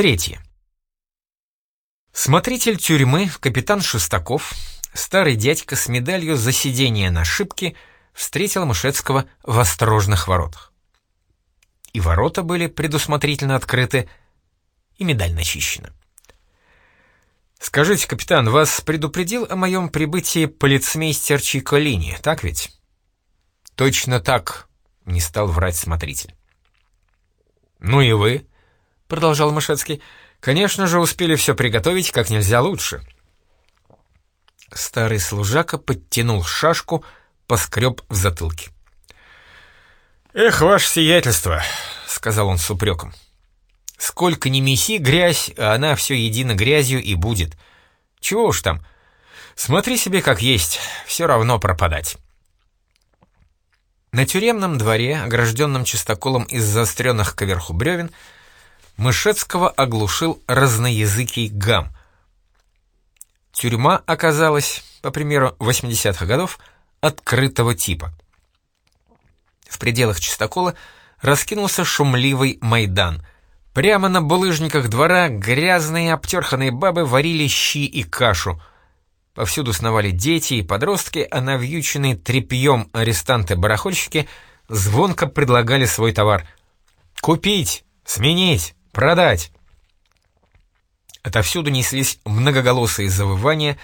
Третье. Смотритель тюрьмы, капитан Шестаков, старый дядька с медалью за сидение на шибке, встретил Мышецкого в осторожных воротах. И ворота были предусмотрительно открыты, и медаль начищена. «Скажите, капитан, вас предупредил о моем прибытии полицмейстер Чиколини, так ведь?» «Точно так», — не стал врать смотритель. «Ну и вы?» — продолжал Мышецкий. «Конечно же, успели все приготовить как нельзя лучше». Старый служака подтянул шашку, поскреб в затылке. «Эх, ваше сиятельство!» — сказал он с упреком. «Сколько ни меси грязь, а она все едино грязью и будет. Чего уж там. Смотри себе как есть, все равно пропадать». На тюремном дворе, огражденном чистоколом из заостренных кверху бревен, Мышецкого оглушил разноязыкий гам. Тюрьма оказалась, по примеру 80-х годов, открытого типа. В пределах чистокола раскинулся шумливый Майдан. Прямо на булыжниках двора грязные обтерханные бабы варили щи и кашу — Повсюду сновали дети и подростки, а навьюченные тряпьем арестанты-барахольщики звонко предлагали свой товар. «Купить! Сменить! Продать!» Отовсюду неслись многоголосые завывания,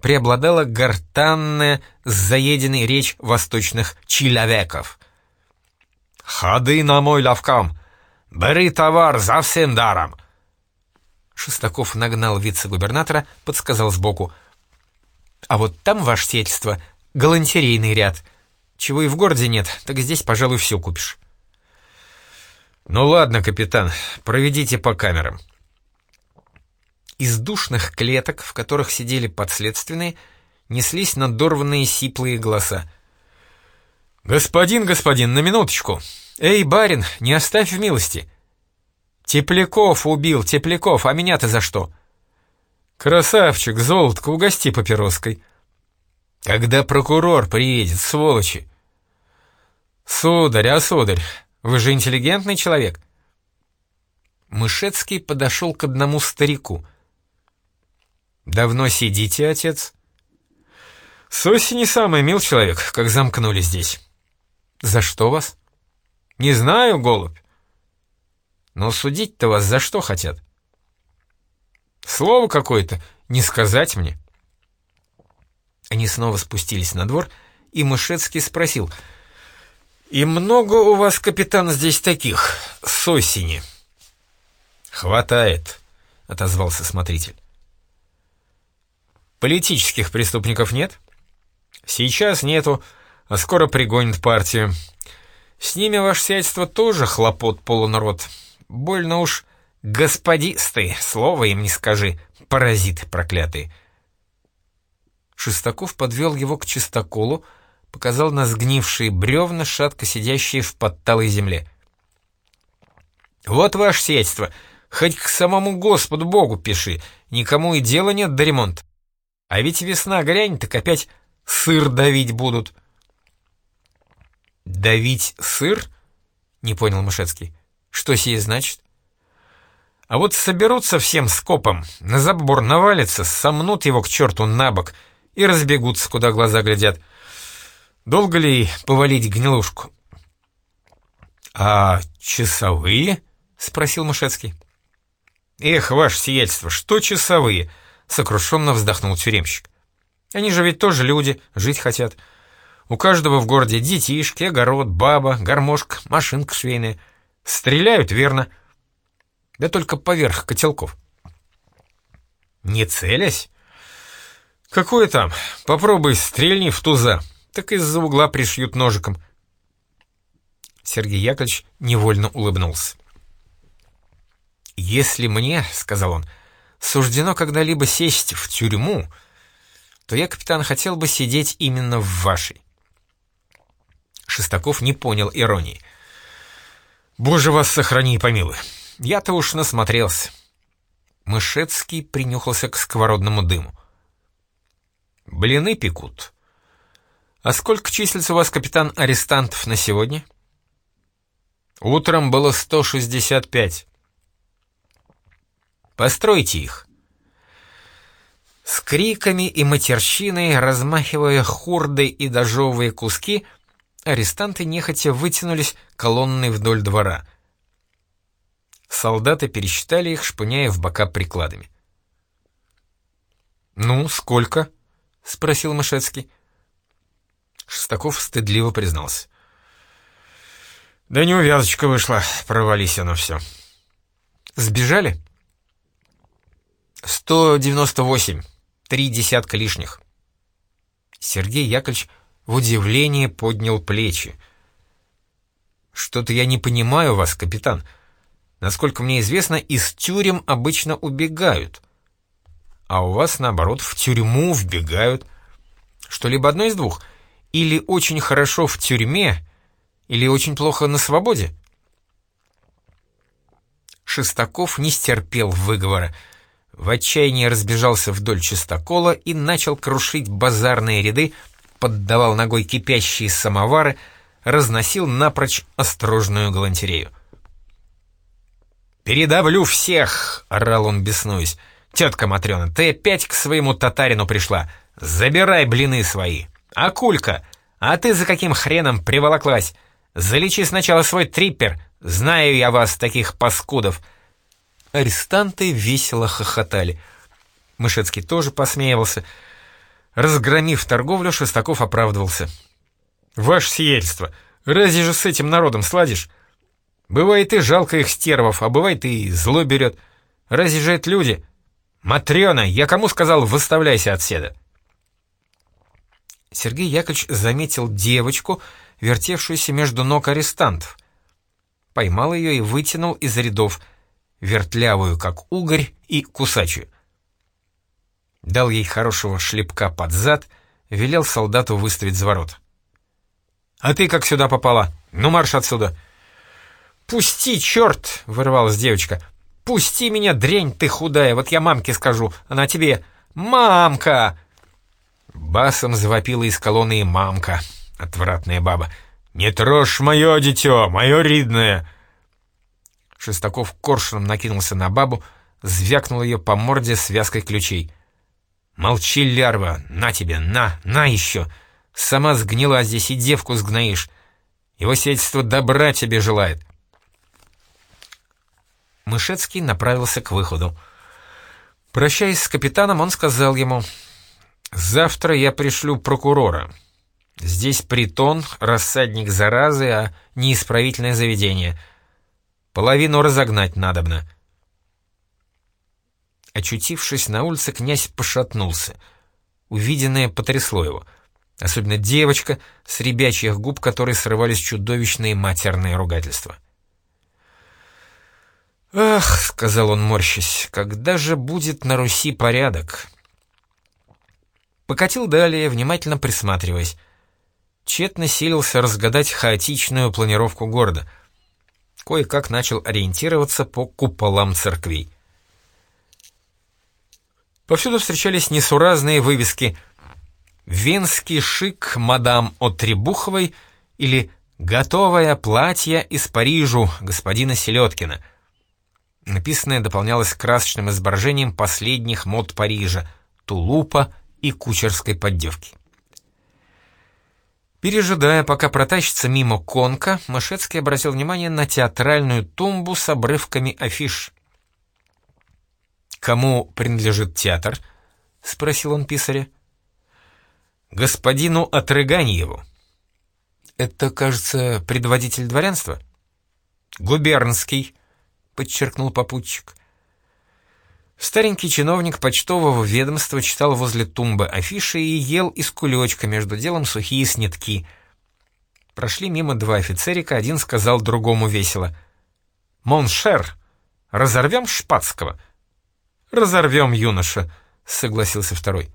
преобладала гортанная, заеденная речь восточных человеков. «Ходы на мой лавкам! Бери товар за всем даром!» Шестаков нагнал вице-губернатора, подсказал сбоку — а вот там, ваше сельство, галантерейный ряд. Чего и в городе нет, так здесь, пожалуй, все купишь. Ну ладно, капитан, проведите по камерам. Из душных клеток, в которых сидели подследственные, неслись надорванные сиплые голоса. «Господин, господин, на минуточку! Эй, барин, не оставь в милости! Тепляков убил, Тепляков, а меня-то за что?» «Красавчик, золотко, угости папироской». «Когда прокурор приедет, сволочи?» «Сударь, а сударь, вы же интеллигентный человек». Мышецкий подошел к одному старику. «Давно сидите, отец?» «С осени самый мил человек, как замкнули здесь». «За что вас?» «Не знаю, голубь». «Но судить-то вас за что хотят?» Слово какое-то, не сказать мне. Они снова спустились на двор, и Мышецкий спросил, «И много у вас, капитан, здесь таких, с осени?» «Хватает», — отозвался смотритель. «Политических преступников нет?» «Сейчас нету, а скоро пригонят партию. С ними, ваше сядьство, тоже хлопот полународ. Больно уж «Господисты, слова им не скажи, паразиты проклятые!» Шестаков подвел его к чистоколу, показал на сгнившие бревна, шатко сидящие в подталой земле. «Вот ваше сиятельство, хоть к самому Господу Богу пиши, никому и дела нет до ремонта. А ведь весна грянет, так опять сыр давить будут». «Давить сыр?» — не понял Мышецкий. «Что сие значит?» А вот соберутся всем скопом, на забор навалятся, сомнут его к черту на бок и разбегутся, куда глаза глядят. Долго ли повалить гнилушку? «А часовые?» — спросил Мышецкий. «Эх, ваше сиятельство, что часовые?» — сокрушенно вздохнул тюремщик. «Они же ведь тоже люди, жить хотят. У каждого в городе детишки, огород, баба, гармошка, машинка швейная. Стреляют, верно» да только поверх котелков. Не целясь? Какое там? Попробуй стрельни в туза, так из-за угла пришьют ножиком. Сергей Яковлевич невольно улыбнулся. «Если мне, — сказал он, — суждено когда-либо сесть в тюрьму, то я, капитан, хотел бы сидеть именно в вашей». Шестаков не понял иронии. «Боже вас сохрани и помилуй! Я-то уж насмотрелся. Мышецкий принюхался к сковородному дыму. «Блины пекут. А сколько числится у вас, капитан, арестантов на сегодня?» «Утром было 165». Постройте их!» С криками и матерщиной, размахивая хурды и дожевые куски, арестанты нехотя вытянулись колонной вдоль двора. Солдаты пересчитали их, шпыняя в бока прикладами. «Ну, сколько?» — спросил Мышецкий. Шестаков стыдливо признался. «Да неувязочка вышла, провались оно все». «Сбежали?» «Сто девяносто восемь, три десятка лишних». Сергей Яковлевич в удивлении поднял плечи. «Что-то я не понимаю вас, капитан. Насколько мне известно, из тюрем обычно убегают. А у вас, наоборот, в тюрьму вбегают. Что-либо одно из двух. Или очень хорошо в тюрьме, или очень плохо на свободе». Шестаков не стерпел выговора. В отчаянии разбежался вдоль чистокола и начал крушить базарные ряды, поддавал ногой кипящие самовары, разносил напрочь осторожную галантерею. «Передавлю всех!» — орал он, беснуясь. «Тетка Матрена, ты опять к своему татарину пришла. Забирай блины свои. А Кулька, а ты за каким хреном приволоклась? Залечи сначала свой триппер. Знаю я вас, таких паскудов!» Арестанты весело хохотали. Мышецкий тоже посмеивался. Разгромив торговлю, Шестаков оправдывался. «Ваше сиятельство, разве же с этим народом сладишь? Бывает и жалко их стервов, а бывает и зло берет. Разве же это люди? Матрена, я кому сказал, выставляйся от седа?» Сергей Яковлевич заметил девочку, вертевшуюся между ног арестантов. Поймал ее и вытянул из рядов — вертлявую, как угорь, и кусачую. Дал ей хорошего шлепка под зад, велел солдату выставить за ворот. «А ты как сюда попала? Ну, марш отсюда!» «Пусти, черт!» — вырвалась девочка. «Пусти меня, дрень ты худая, вот я мамке скажу, она тебе... Мамка!» Басом завопила из колонны мамка, отвратная баба. «Не трожь мое дитё, мое ридное!» Шестаков коршуном накинулся на бабу, звякнул ее по морде связкой ключей. «Молчи, лярва! На тебе! На! На еще! Сама сгнила, а здесь и девку сгноишь! Его сельство добра тебе желает!» Мышецкий направился к выходу. Прощаясь с капитаном, он сказал ему, «Завтра я пришлю прокурора. Здесь притон, рассадник заразы, а не исправительное заведение». Половину разогнать надобно. Очутившись на улице, князь пошатнулся. Увиденное потрясло его. Особенно девочка, с ребячьих губ которой срывались чудовищные матерные ругательства. «Ах», — сказал он, морщась, — «когда же будет на Руси порядок?» Покатил далее, внимательно присматриваясь. Тщетно силился разгадать хаотичную планировку города — кое-как начал ориентироваться по куполам церквей. Повсюду встречались несуразные вывески «Венский шик мадам Отребуховой» или «Готовое платье из Парижу господина Селедкина». Написанное дополнялось красочным изображением последних мод Парижа, тулупа и кучерской поддевки. Пережидая, пока протащится мимо конка, Мышецкий обратил внимание на театральную тумбу с обрывками афиш. «Кому принадлежит театр?» — спросил он писаря. «Господину Отрыганьеву». «Это, кажется, предводитель дворянства?» «Губернский», — подчеркнул попутчик. Старенький чиновник почтового ведомства читал возле тумбы афиши и ел из кулечка между делом сухие снитки. Прошли мимо два офицерика, один сказал другому весело. «Mon cher, разорвем Шпацкого?» «Разорвем, юноша», — согласился второй.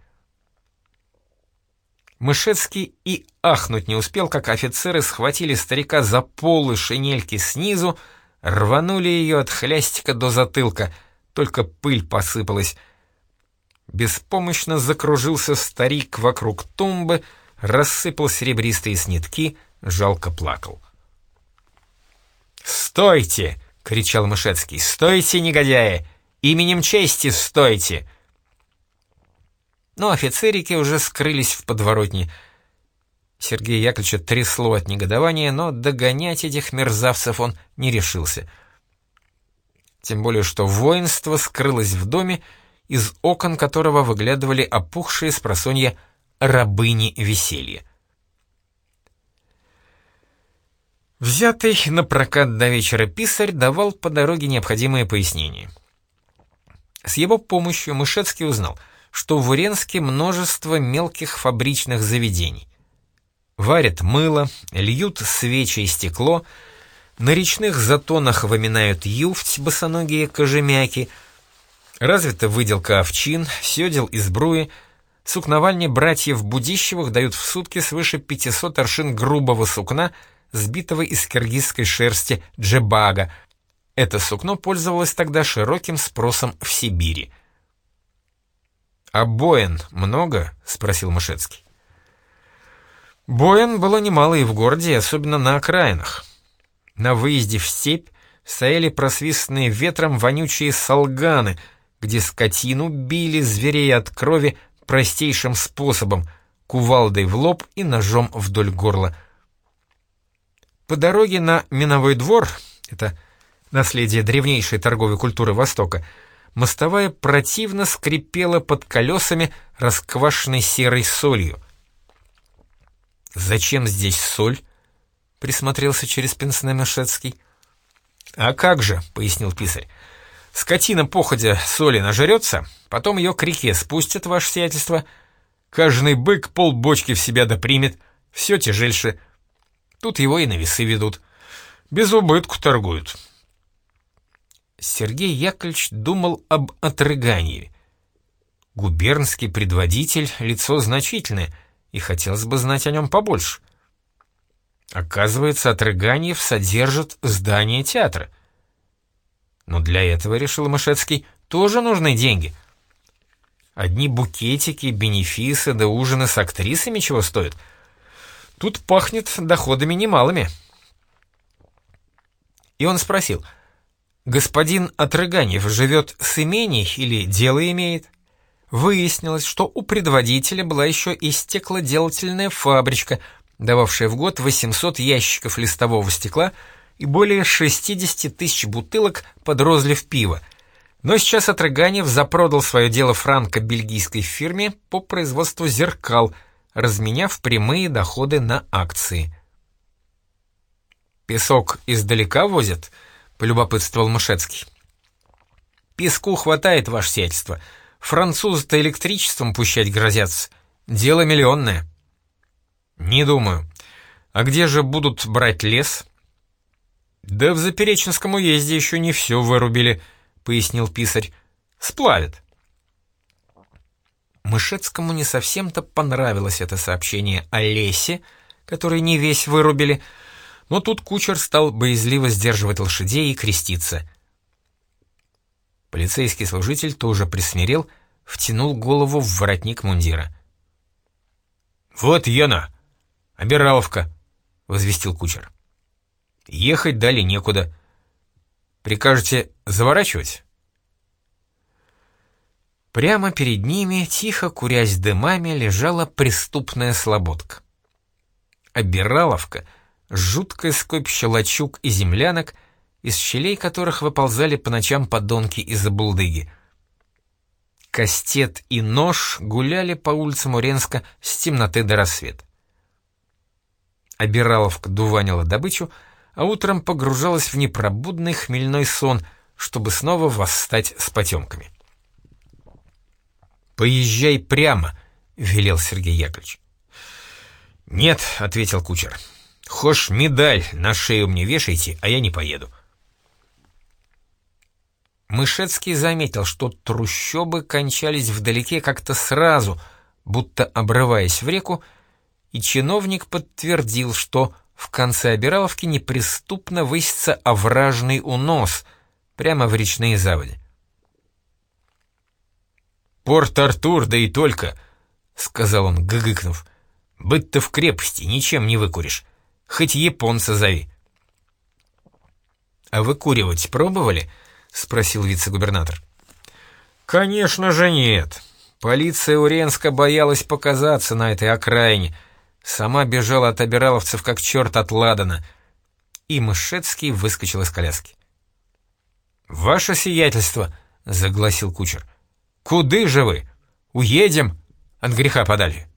Мышецкий и ахнуть не успел, как офицеры схватили старика за полы шинельки снизу, рванули ее от хлястика до затылка — только пыль посыпалась. Беспомощно закружился старик вокруг тумбы, рассыпал серебристые снитки, жалко плакал. «Стойте!» — кричал Мышецкий. «Стойте, негодяи! Именем чести стойте!» Но офицерики уже скрылись в подворотне. Сергея Яковлевича трясло от негодования, но догонять этих мерзавцев он не решился. Тем более, что воинство скрылось в доме, из окон которого выглядывали опухшие с просонья рабыни веселья. Взятый на прокат до вечера писарь давал по дороге необходимые пояснения. С его помощью Мышецкий узнал, что в Уренске множество мелких фабричных заведений. Варят мыло, льют свечи и стекло, на речных затонах выминают юфть босоногие кожемяки, развита выделка овчин, сёдел из бруи, сукновальни братьев Будищевых дают в сутки свыше 500 аршин грубого сукна — сбитого из киргизской шерсти джебага. Это сукно пользовалось тогда широким спросом в Сибири. «А боен много?» — спросил Мышецкий. Боен было немало и в городе, особенно на окраинах. На выезде в степь стояли просвистные ветром вонючие солганы, где скотину били зверей от крови простейшим способом — кувалдой в лоб и ножом вдоль горла — по дороге на Миновой двор, это наследие древнейшей торговой культуры Востока, мостовая противно скрипела под колесами расквашенной серой солью. «Зачем здесь соль?» — присмотрелся через пенсне Мешецкий. «А как же», — пояснил писарь, — «скотина походя соли нажрется, потом ее к реке спустят, ваше сиятельство. Каждый бык полбочки в себя допримет, все тяжельше». Тут его и на весы ведут. Без убытку торгуют. Сергей Яковлевич думал об отрыгании. Губернский предводитель — лицо значительное, и хотелось бы знать о нем побольше. Оказывается, Отрыганиев содержит здание театра. Но для этого, решил Мышецкий, тоже нужны деньги. Одни букетики, бенефисы да ужины с актрисами чего стоят — Тут пахнет доходами немалыми. И он спросил, господин Отрыганев живет с имений или дело имеет? Выяснилось, что у предводителя была еще и стеклоделательная фабричка, дававшая в год 800 ящиков листового стекла и более 60 тысяч бутылок под розлив пива. Но сейчас Отрыганев запродал свое дело франко-бельгийской фирме по производству зеркал – разменяв прямые доходы на акции. «Песок издалека возят?» — полюбопытствовал Мышецкий. «Песку хватает, ваше сельство. Французы-то электричеством пущать грозятся. Дело миллионное». «Не думаю. А где же будут брать лес?» «Да в Запереченском уезде еще не все вырубили», — пояснил писарь. «Сплавят». Мышецкому не совсем-то понравилось это сообщение о лесе, который не весь вырубили, но тут кучер стал боязливо сдерживать лошадей и креститься. Полицейский служитель тоже присмирел, втянул голову в воротник мундира. «Вот Яна, Обираловка», — возвестил кучер. «Ехать дали некуда. Прикажете заворачивать?» Прямо перед ними, тихо курясь дымами, лежала преступная слободка. Обираловка — жуткая скопь щелочук и землянок, из щелей которых выползали по ночам подонки из-за булдыги. Кастет и нож гуляли по улицам Уренска с темноты до рассвета. Обираловка дуванила добычу, а утром погружалась в непробудный хмельной сон, чтобы снова восстать с потемками. «Поезжай прямо», — велел Сергей Яковлевич. «Нет», — ответил кучер. «Хошь медаль на шею мне вешайте, а я не поеду». Мышецкий заметил, что трущобы кончались вдалеке как-то сразу, будто обрываясь в реку, и чиновник подтвердил, что в конце Обираловки неприступно высится овражный унос прямо в речные заводи. «Порт-Артур, да и только», — сказал он, гыгыкнув. «Быть-то в крепости, ничем не выкуришь. Хоть японца зови». «А выкуривать пробовали?» — спросил вице-губернатор. Конечно же нет. Полиция Уренска боялась показаться на этой окраине. Сама бежала от обираловцев, как черт от Ладана. И Мышецкий выскочил из коляски. «Ваше сиятельство!» — загласил кучер. «Куды же вы? Уедем? От греха подали!»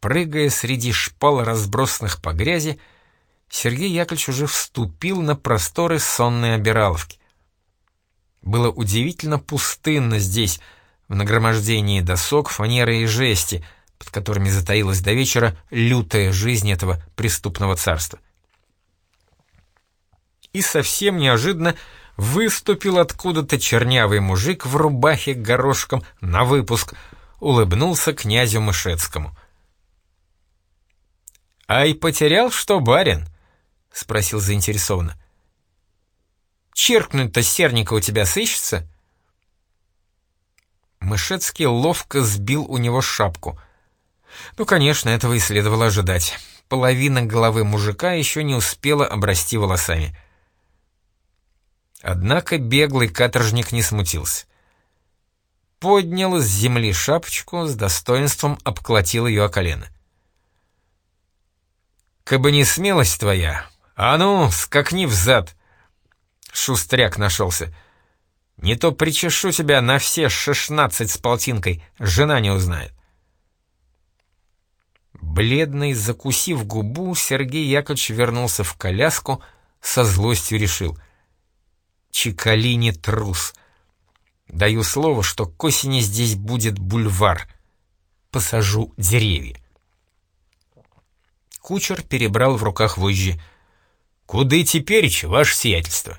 Прыгая среди шпал, разбросанных по грязи, Сергей Яковлевич уже вступил на просторы сонной обираловки. Было удивительно пустынно здесь, в нагромождении досок, фанеры и жести, под которыми затаилась до вечера лютая жизнь этого преступного царства. И совсем неожиданно выступил откуда-то чернявый мужик в рубахе горошком на выпуск, улыбнулся князю Мышецкому. «Ай, потерял что, барин?» — спросил заинтересованно. «Черкнуть-то серника у тебя сыщется?» Мышецкий ловко сбил у него шапку. Ну, конечно, этого и следовало ожидать. Половина головы мужика еще не успела обрасти волосами. Однако беглый каторжник не смутился. Поднял с земли шапочку, с достоинством обколотил ее о колено. «Кабы не смелость твоя, «А ну, скакни взад!» Шустряк нашелся. «Не то причешу тебя на все шестнадцать с полтинкой, жена не узнает». Бледный, закусив губу, Сергей Яковлевич вернулся в коляску, со злостью решил. «Чекали не трус. Даю слово, что к осени здесь будет бульвар. Посажу деревья». Кучер перебрал в руках вожжи. «Куды теперь, ваше сиятельство?»